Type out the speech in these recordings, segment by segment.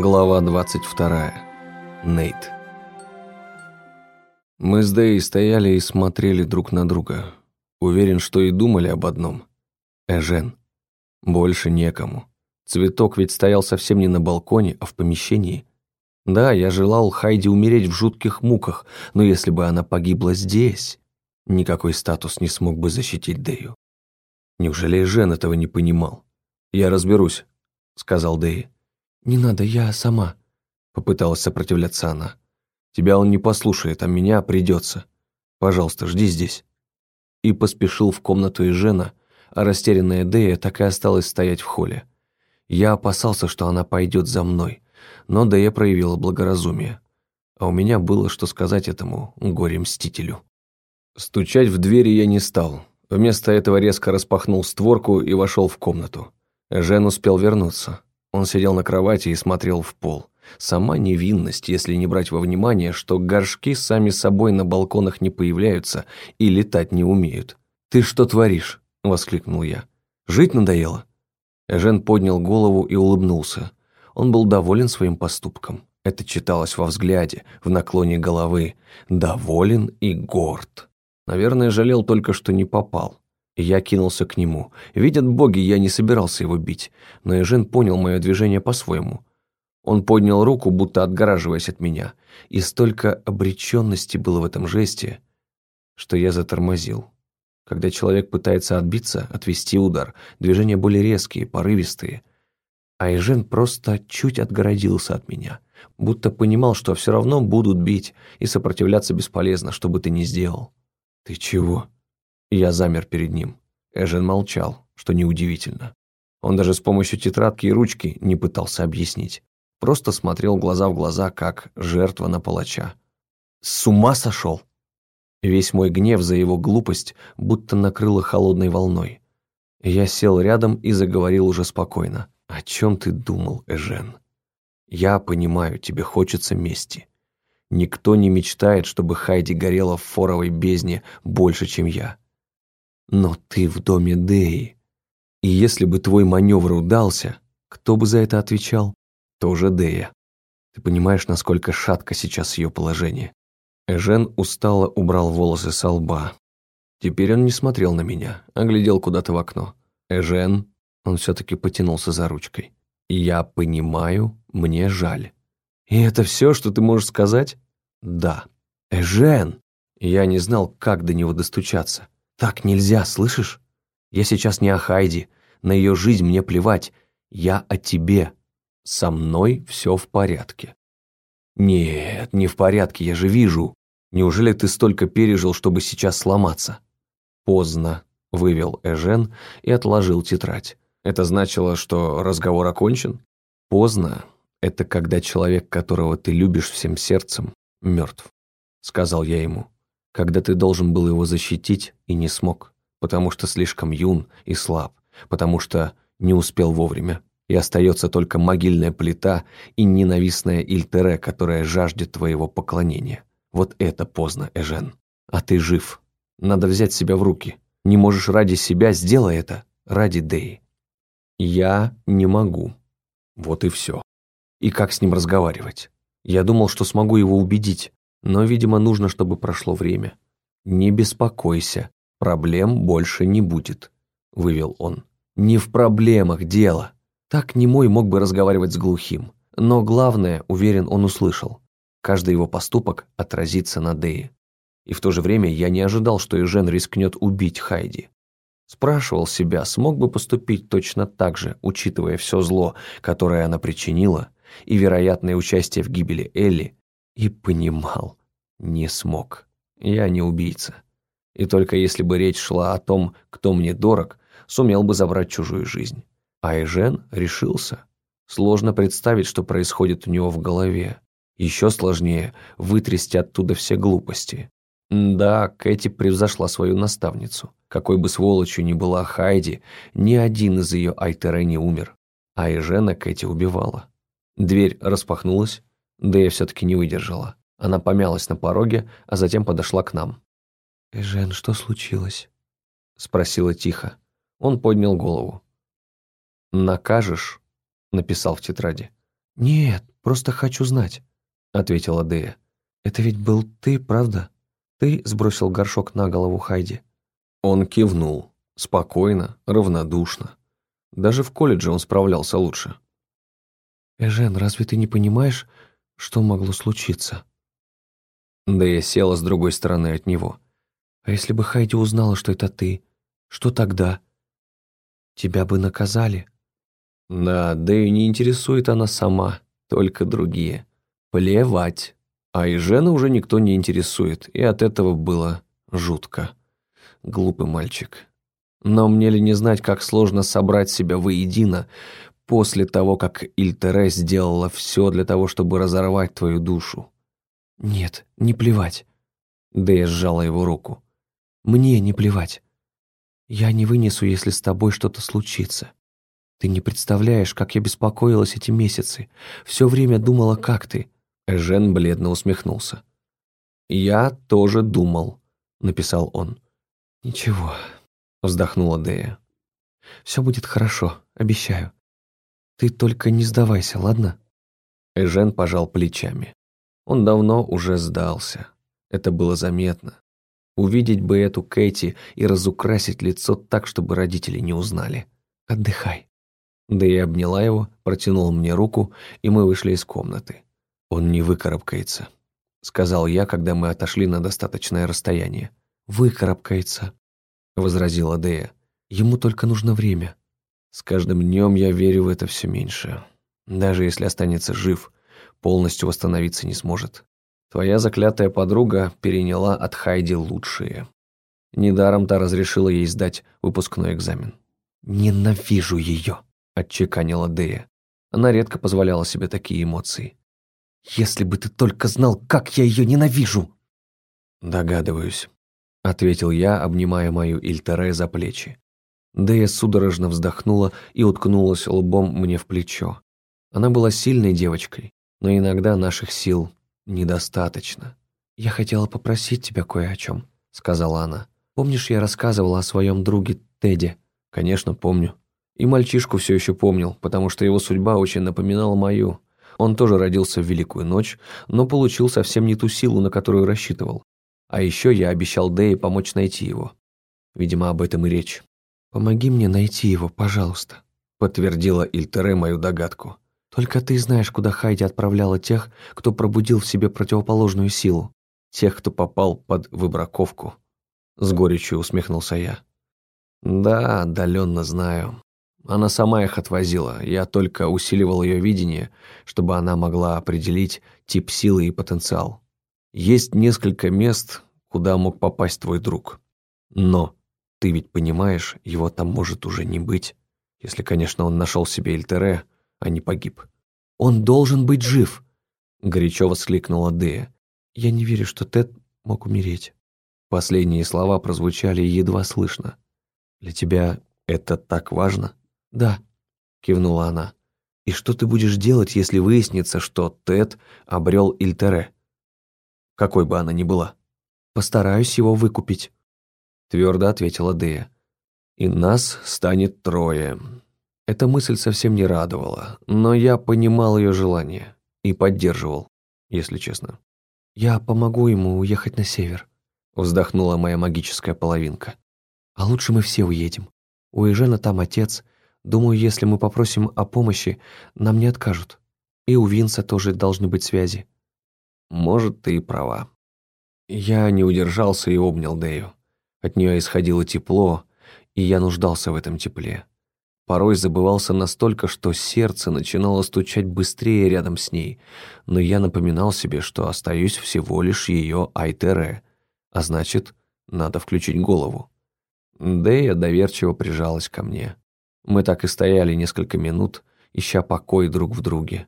Глава 22. Нейт. Мы с Дэй стояли и смотрели друг на друга. Уверен, что и думали об одном. Эжен. Больше некому. Цветок ведь стоял совсем не на балконе, а в помещении. Да, я желал Хайди умереть в жутких муках, но если бы она погибла здесь, никакой статус не смог бы защитить Дэю. Неужели Эжен этого не понимал? «Я разберусь», — сказал Дэй. «Не надо, я сама», — попыталась сопротивляться она. «Тебя он не послушает, а меня придется. Пожалуйста, жди здесь». И поспешил в комнату Эжена, а растерянная Дэя так и осталась стоять в холле. Я опасался, что она пойдет за мной, но Дэя проявила благоразумие. А у меня было что сказать этому горе-мстителю. Стучать в двери я не стал. Вместо этого резко распахнул створку и вошел в комнату. Жен успел вернуться. Он сидел на кровати и смотрел в пол. Сама невинность, если не брать во внимание, что горшки сами собой на балконах не появляются и летать не умеют. «Ты что творишь?» – воскликнул я. «Жить надоело?» Жен поднял голову и улыбнулся. Он был доволен своим поступком. Это читалось во взгляде, в наклоне головы. Доволен и горд. Наверное, жалел только, что не попал. Я кинулся к нему. Видят боги, я не собирался его бить, но Эжен понял мое движение по-своему. Он поднял руку, будто отгораживаясь от меня, и столько обреченности было в этом жесте, что я затормозил. Когда человек пытается отбиться, отвести удар, движения были резкие, порывистые. А Эжен просто чуть отгородился от меня, будто понимал, что все равно будут бить, и сопротивляться бесполезно, что бы ты ни сделал. «Ты чего?» Я замер перед ним. Эжен молчал, что неудивительно. Он даже с помощью тетрадки и ручки не пытался объяснить. Просто смотрел глаза в глаза, как жертва на палача. «С ума сошел?» Весь мой гнев за его глупость будто накрыло холодной волной. Я сел рядом и заговорил уже спокойно. «О чем ты думал, Эжен? Я понимаю, тебе хочется мести. Никто не мечтает, чтобы Хайди горела в форовой бездне больше, чем я. Но ты в доме Деи. И если бы твой маневр удался, кто бы за это отвечал? Тоже Дея. Ты понимаешь, насколько шатко сейчас ее положение. Эжен устало убрал волосы со лба. Теперь он не смотрел на меня, а глядел куда-то в окно. Эжен, он все-таки потянулся за ручкой. Я понимаю, мне жаль. И это все, что ты можешь сказать? Да. Эжен! Я не знал, как до него достучаться. «Так нельзя, слышишь? Я сейчас не о Хайди, на ее жизнь мне плевать. Я о тебе. Со мной все в порядке». «Нет, не в порядке, я же вижу. Неужели ты столько пережил, чтобы сейчас сломаться?» «Поздно», — вывел Эжен и отложил тетрадь. «Это значило, что разговор окончен?» «Поздно — это когда человек, которого ты любишь всем сердцем, мертв», — сказал я ему когда ты должен был его защитить и не смог, потому что слишком юн и слаб, потому что не успел вовремя. И остается только могильная плита и ненавистная Ильтере, которая жаждет твоего поклонения. Вот это поздно, Эжен. А ты жив. Надо взять себя в руки. Не можешь ради себя, сделай это. Ради Деи. Я не могу. Вот и все. И как с ним разговаривать? Я думал, что смогу его убедить, но, видимо, нужно, чтобы прошло время. «Не беспокойся, проблем больше не будет», — вывел он. «Не в проблемах дело». Так немой мог бы разговаривать с глухим. Но главное, уверен, он услышал. Каждый его поступок отразится на Дее. И в то же время я не ожидал, что Эжен рискнет убить Хайди. Спрашивал себя, смог бы поступить точно так же, учитывая все зло, которое она причинила, и вероятное участие в гибели Элли, и понимал, не смог. Я не убийца. И только если бы речь шла о том, кто мне дорог, сумел бы забрать чужую жизнь. А Эжен решился. Сложно представить, что происходит у него в голове. Еще сложнее вытрясти оттуда все глупости. Да, Кэти превзошла свою наставницу. Какой бы сволочью ни была Хайди, ни один из ее Айтере не умер. А Эжена Кэти убивала. Дверь распахнулась, да я все-таки не выдержала. Она помялась на пороге, а затем подошла к нам. «Эжен, что случилось?» Спросила тихо. Он поднял голову. «Накажешь?» Написал в тетради. «Нет, просто хочу знать», — ответила Дея. «Это ведь был ты, правда? Ты сбросил горшок на голову Хайди?» Он кивнул, спокойно, равнодушно. Даже в колледже он справлялся лучше. «Эжен, разве ты не понимаешь, что могло случиться?» Дея села с другой стороны от него. «А если бы Хайди узнала, что это ты, что тогда? Тебя бы наказали?» Да, Дэю не интересует она сама, только другие. Плевать. А и Жена уже никто не интересует, и от этого было жутко. Глупый мальчик. Но мне ли не знать, как сложно собрать себя воедино после того, как Ильтере сделала все для того, чтобы разорвать твою душу? «Нет, не плевать», — Дэя сжала его руку. «Мне не плевать. Я не вынесу, если с тобой что-то случится. Ты не представляешь, как я беспокоилась эти месяцы. Все время думала, как ты». Эжен бледно усмехнулся. «Я тоже думал», — написал он. «Ничего», — вздохнула Дея. «Все будет хорошо, обещаю. Ты только не сдавайся, ладно?» Эжен пожал плечами. Он давно уже сдался. Это было заметно. Увидеть бы эту Кэти и разукрасить лицо так, чтобы родители не узнали. «Отдыхай», да и обняла его, протянула мне руку, и мы вышли из комнаты. «Он не выкарабкается», — сказал я, когда мы отошли на достаточное расстояние. «Выкарабкается», — возразила Дея. «Ему только нужно время». «С каждым днем я верю в это все меньше. Даже если останется жив, полностью восстановиться не сможет. Твоя заклятая подруга переняла от Хайди лучшие. Недаром та разрешила ей сдать выпускной экзамен». «Ненавижу ее», отчеканила Дея. Она редко позволяла себе такие эмоции. «Если бы ты только знал, как я ее ненавижу!» «Догадываюсь», — ответил я, обнимая мою Ильтере за плечи. Дея судорожно вздохнула и уткнулась лбом мне в плечо. Она была сильной девочкой, но иногда наших сил недостаточно. «Я хотела попросить тебя кое о чем», — сказала она. «Помнишь, я рассказывала о своем друге Теде?» «Конечно, помню», и мальчишку все еще помнил, потому что его судьба очень напоминала мою. Он тоже родился в Великую ночь, но получил совсем не ту силу, на которую рассчитывал. А еще я обещал Дэе помочь найти его. Видимо, об этом и речь. «Помоги мне найти его, пожалуйста», — подтвердила Ильтере мою догадку. «Только ты знаешь, куда Хайди отправляла тех, кто пробудил в себе противоположную силу. Тех, кто попал под выбраковку». С горечью усмехнулся я. «Да, отдаленно знаю. Она сама их отвозила, я только усиливал ее видение, чтобы она могла определить тип силы и потенциал. Есть несколько мест, куда мог попасть твой друг. Но, ты ведь понимаешь, его там может уже не быть, если, конечно, он нашел себе Эльтере, а не погиб. «Он должен быть жив!» — горячо воскликнула Дея. «Я не верю, что Тед мог умереть». Последние слова прозвучали едва слышно. «Для тебя это так важно?» «Да», — кивнула она. «И что ты будешь делать, если выяснится, что Тед обрел Ильтере?» «Какой бы она ни была». «Постараюсь его выкупить», — твердо ответила Дея. «И нас станет трое». Эта мысль совсем не радовала, но я понимал ее желание и поддерживал, если честно. «Я помогу ему уехать на север», — вздохнула моя магическая половинка. «А лучше мы все уедем. У Ежена там отец, Думаю, если мы попросим о помощи, нам не откажут. И у Винса тоже должны быть связи». «Может, ты и права». Я не удержался и обнял Дэю. От нее исходило тепло, и я нуждался в этом тепле. Порой забывался настолько, что сердце начинало стучать быстрее рядом с ней, но я напоминал себе, что остаюсь всего лишь ее Айтере, а значит, надо включить голову. Дэя доверчиво прижалась ко мне. Мы так и стояли несколько минут, ища покой друг в друге.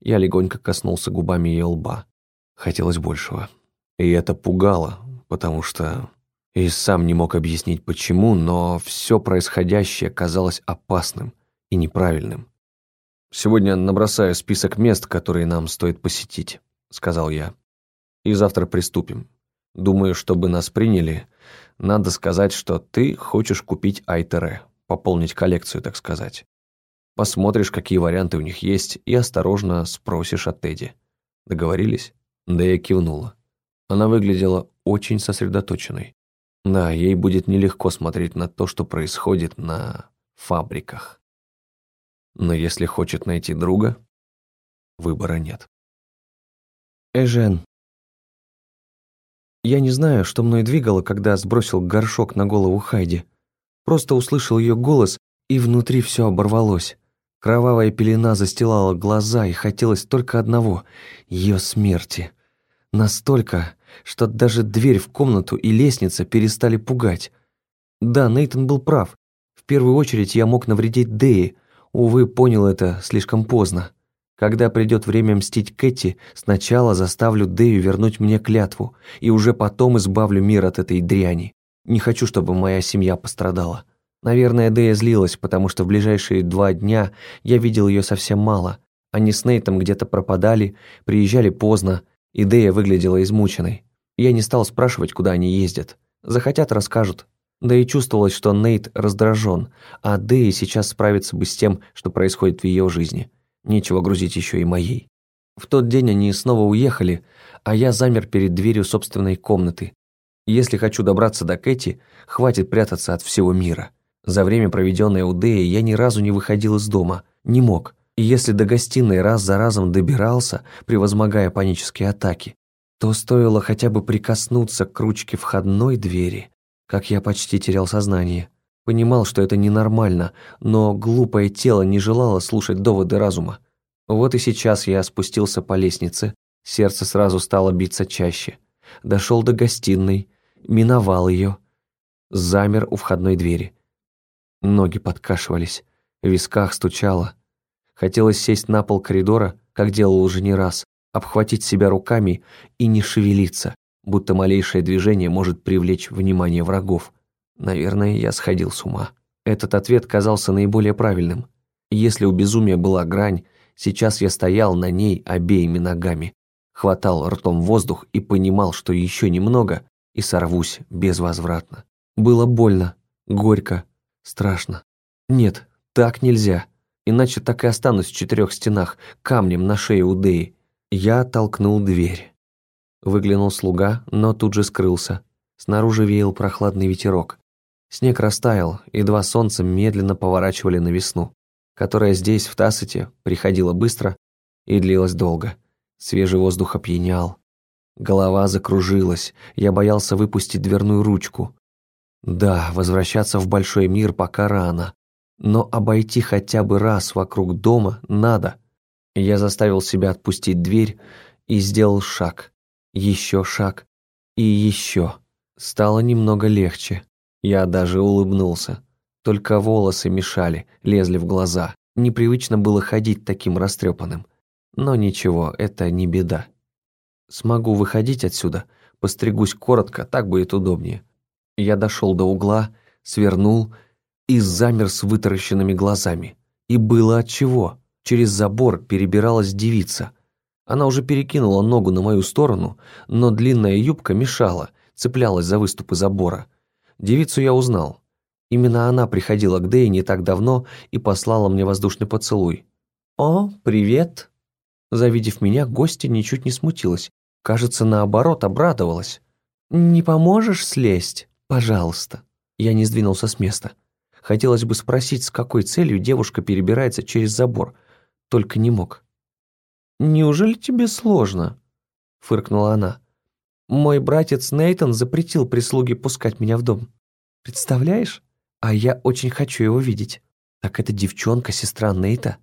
Я легонько коснулся губами ее лба. Хотелось большего. И это пугало, потому что... И сам не мог объяснить почему, но все происходящее казалось опасным и неправильным. «Сегодня набросаю список мест, которые нам стоит посетить», — сказал я. «И завтра приступим. Думаю, чтобы нас приняли, надо сказать, что ты хочешь купить Айтере пополнить коллекцию, так сказать. Посмотришь, какие варианты у них есть, и осторожно спросишь от Тедди. Договорились?» Дэя кивнула. Она выглядела очень сосредоточенной. Да, ей будет нелегко смотреть на то, что происходит на фабриках. Но если хочет найти друга, выбора нет. Эжен. Я не знаю, что мной двигало, когда сбросил горшок на голову Хайди. Просто услышал ее голос, и внутри все оборвалось. Кровавая пелена застилала глаза, и хотелось только одного — ее смерти. Настолько, что даже дверь в комнату и лестница перестали пугать. Да, Нейтон был прав. В первую очередь я мог навредить Дэи. Увы, понял это слишком поздно. Когда придет время мстить Кэти, сначала заставлю Дэю вернуть мне клятву, и уже потом избавлю мир от этой дряни. Не хочу, чтобы моя семья пострадала. Наверное, Дэя злилась, потому что в ближайшие два дня я видел ее совсем мало. Они с Нейтом где-то пропадали, приезжали поздно, и Дэя выглядела измученной. Я не стал спрашивать, куда они ездят. Захотят, расскажут. Да и чувствовалось, что Нейт раздражен, а Дэя сейчас справится бы с тем, что происходит в ее жизни. Нечего грузить еще и моей. В тот день они снова уехали, а я замер перед дверью собственной комнаты. Если хочу добраться до Кэти, хватит прятаться от всего мира. За время, проведенное у Дэи, я ни разу не выходил из дома, не мог. И если до гостиной раз за разом добирался, превозмогая панические атаки, то стоило хотя бы прикоснуться к ручке входной двери, как я почти терял сознание. Понимал, что это ненормально, но глупое тело не желало слушать доводы разума. Вот и сейчас я спустился по лестнице, сердце сразу стало биться чаще. Дошел до гостиной, миновал ее, замер у входной двери – Ноги подкашивались, в висках стучало. Хотелось сесть на пол коридора, как делал уже не раз, обхватить себя руками и не шевелиться, будто малейшее движение может привлечь внимание врагов. Наверное, я сходил с ума. Этот ответ казался наиболее правильным. Если у безумия была грань, сейчас я стоял на ней обеими ногами, хватал ртом воздух и понимал, что еще немного и сорвусь безвозвратно. Было больно, горько, Страшно. Нет, так нельзя. Иначе так и останусь в четырех стенах, камнем на шее у Деи. Я толкнул дверь. Выглянул слуга, но тут же скрылся. Снаружи веял прохладный ветерок. Снег растаял, и два солнца медленно поворачивали на весну, которая здесь, в Тассете, приходила быстро и длилась долго. Свежий воздух опьянял. Голова закружилась, я боялся выпустить дверную ручку. Да, возвращаться в большой мир пока рано, но обойти хотя бы раз вокруг дома надо. Я заставил себя отпустить дверь и сделал шаг, еще шаг и еще. Стало немного легче. Я даже улыбнулся. Только волосы мешали, лезли в глаза. Непривычно было ходить таким растрепанным. Но ничего, это не беда. Смогу выходить отсюда, постригусь коротко, так будет удобнее. Я дошел до угла, свернул и замер с вытаращенными глазами. И было отчего. Через забор перебиралась девица. Она уже перекинула ногу на мою сторону, но длинная юбка мешала, цеплялась за выступы забора. Девицу я узнал. Именно она приходила к Дэй не так давно и послала мне воздушный поцелуй. «О, привет!» Завидев меня, гостья ничуть не смутилась. Кажется, наоборот, обрадовалась. «Не поможешь слезть?» «Пожалуйста». Я не сдвинулся с места. Хотелось бы спросить, с какой целью девушка перебирается через забор, только не мог. «Неужели тебе сложно?» — фыркнула она. «Мой братец Нейтон запретил прислуге пускать меня в дом. Представляешь? А я очень хочу его видеть. Так это девчонка, сестра Нейта?»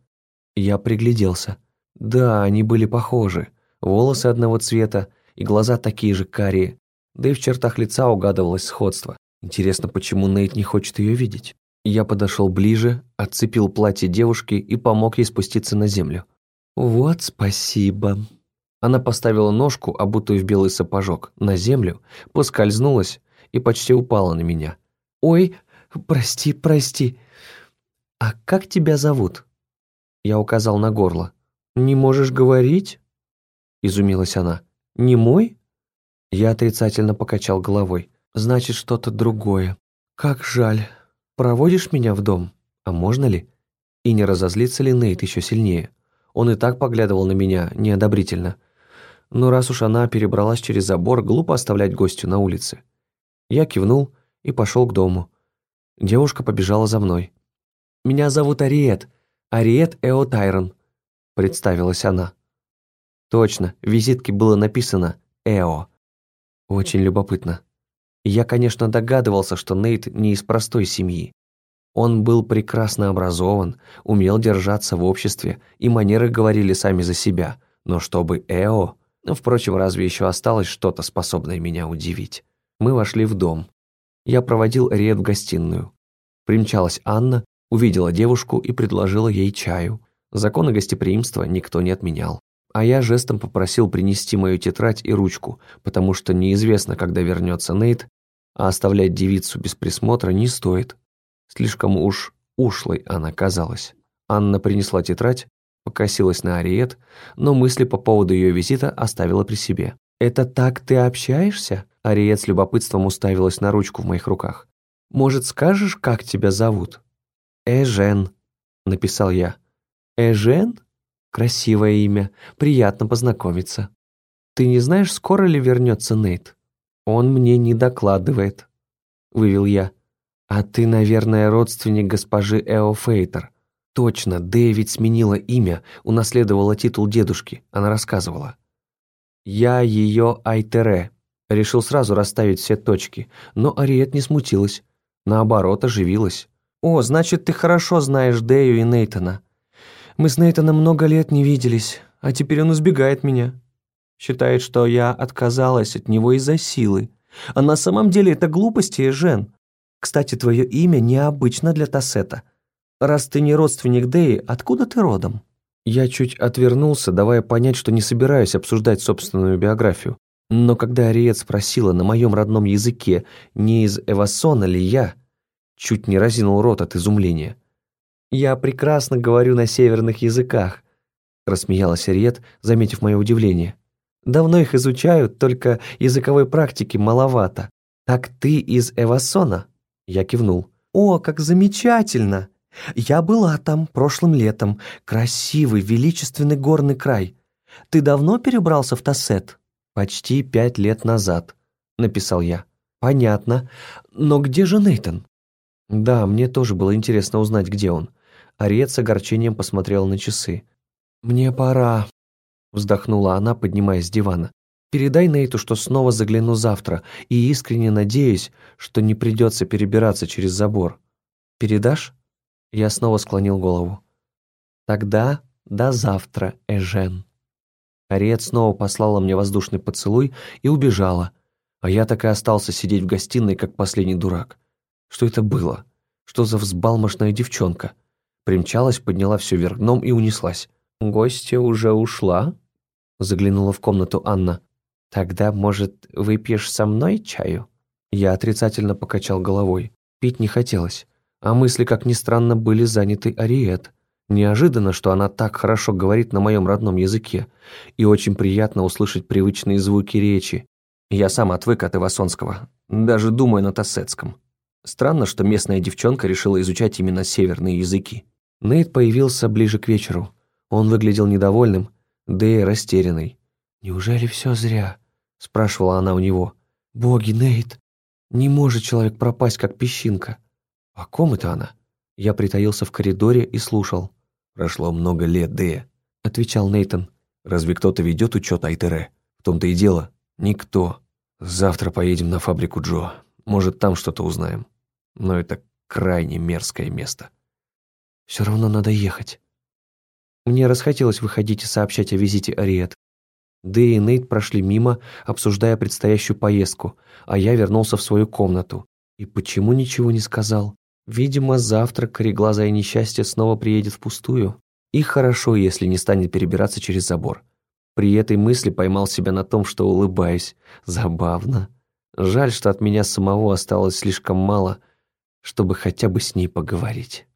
Я пригляделся. Да, они были похожи. Волосы одного цвета и глаза такие же карие да и в чертах лица угадывалось сходство. Интересно, почему Нейт не хочет ее видеть? Я подошел ближе, отцепил платье девушки и помог ей спуститься на землю. «Вот спасибо». Она поставила ножку, обутую в белый сапожок, на землю, поскользнулась и почти упала на меня. «Ой, прости, прости. А как тебя зовут?» Я указал на горло. «Не можешь говорить?» Изумилась она. «Не мой?» Я отрицательно покачал головой. «Значит, что-то другое. Как жаль. Проводишь меня в дом? А можно ли?» И не разозлится ли Нейт еще сильнее? Он и так поглядывал на меня неодобрительно. Но раз уж она перебралась через забор, глупо оставлять гостю на улице. Я кивнул и пошел к дому. Девушка побежала за мной. «Меня зовут Ариет. Ариет Эо Тайрон», — представилась она. Точно, в визитке было написано «Эо». Очень любопытно. Я, конечно, догадывался, что Нейт не из простой семьи. Он был прекрасно образован, умел держаться в обществе, и манеры говорили сами за себя. Но чтобы Эо... Ну, впрочем, разве еще осталось что-то, способное меня удивить? Мы вошли в дом. Я проводил Риет в гостиную. Примчалась Анна, увидела девушку и предложила ей чаю. Законы гостеприимства никто не отменял. А я жестом попросил принести мою тетрадь и ручку, потому что неизвестно, когда вернется Нейт, а оставлять девицу без присмотра не стоит. Слишком уж ушлой она казалась. Анна принесла тетрадь, покосилась на Ариет, но мысли по поводу ее визита оставила при себе. «Это так ты общаешься?» Ариет с любопытством уставилась на ручку в моих руках. «Может, скажешь, как тебя зовут?» «Эжен», — написал я. «Эжен? Красивое имя. Приятно познакомиться. Ты не знаешь, скоро ли вернется Нейт?» «Он мне не докладывает», — вывел я. «А ты, наверное, родственник госпожи Эо Фейтер». «Точно, Дэвид сменила имя, унаследовала титул дедушки», — она рассказывала. «Я ее Айтере», — решил сразу расставить все точки, но Ариет не смутилась, наоборот, оживилась. «О, значит, ты хорошо знаешь Дэю и Нейтона. Мы с Нейтаном много лет не виделись, а теперь он избегает меня. Считает, что я отказалась от него из-за силы. А на самом деле это глупости, Жен. Кстати, твое имя необычно для Тассета. Раз ты не родственник Дэи, откуда ты родом?» Я чуть отвернулся, давая понять, что не собираюсь обсуждать собственную биографию. Но когда Ариет спросила на моем родном языке, не из Эвасона ли я, чуть не разинул рот от изумления. «Я прекрасно говорю на северных языках», — рассмеялась Ариет, заметив мое удивление. «Давно их изучают, только языковой практики маловато. Так ты из Эвасона?» Я кивнул. «О, как замечательно! Я была там прошлым летом. Красивый, величественный горный край. Ты давно перебрался в Тассет?» «Почти пять лет назад», — написал я. «Понятно. Но где же Нейтан?» «Да, мне тоже было интересно узнать, где он». Ариет с огорчением посмотрела на часы. «Мне пора», — вздохнула она, поднимаясь с дивана. Передай Нейту, что снова загляну завтра, и искренне надеюсь, что не придется перебираться через забор. Передашь?» Я снова склонил голову. «Тогда до завтра, Эжен». Ариет снова послала мне воздушный поцелуй и убежала, а я так и остался сидеть в гостиной, как последний дурак. Что это было? Что за взбалмошная девчонка? Примчалась, подняла все вверх дном и унеслась. «Гостья уже ушла?» Заглянула в комнату Анна. «Тогда, может, выпьешь со мной чаю?» Я отрицательно покачал головой. Пить не хотелось. А мысли, как ни странно, были заняты Ариет. Неожиданно, что она так хорошо говорит на моем родном языке. И очень приятно услышать привычные звуки речи. Я сам отвык от Ивасонского. Даже думаю на тассетском. Странно, что местная девчонка решила изучать именно северные языки. Нейт появился ближе к вечеру. Он выглядел недовольным, да и растерянный. «Неужели все зря?» – спрашивала она у него. «Боги, Нейт, не может человек пропасть, как песчинка». «О ком это она?» Я притаился в коридоре и слушал. «Прошло много лет, Дэя», – отвечал Нейтон. «Разве кто-то ведет учет Айтере? В том-то и дело. Никто. Завтра поедем на фабрику Джо. Может, там что-то узнаем. Но это крайне мерзкое место». «Все равно надо ехать». Мне расхотелось выходить и сообщать о визите Ариет. Дэй и Нейт прошли мимо, обсуждая предстоящую поездку, а я вернулся в свою комнату. И почему ничего не сказал? Видимо, завтра кореглазое несчастье снова приедет впустую. И хорошо, если не станет перебираться через забор. При этой мысли поймал себя на том, что улыбаюсь. Забавно. Жаль, что от меня самого осталось слишком мало, чтобы хотя бы с ней поговорить.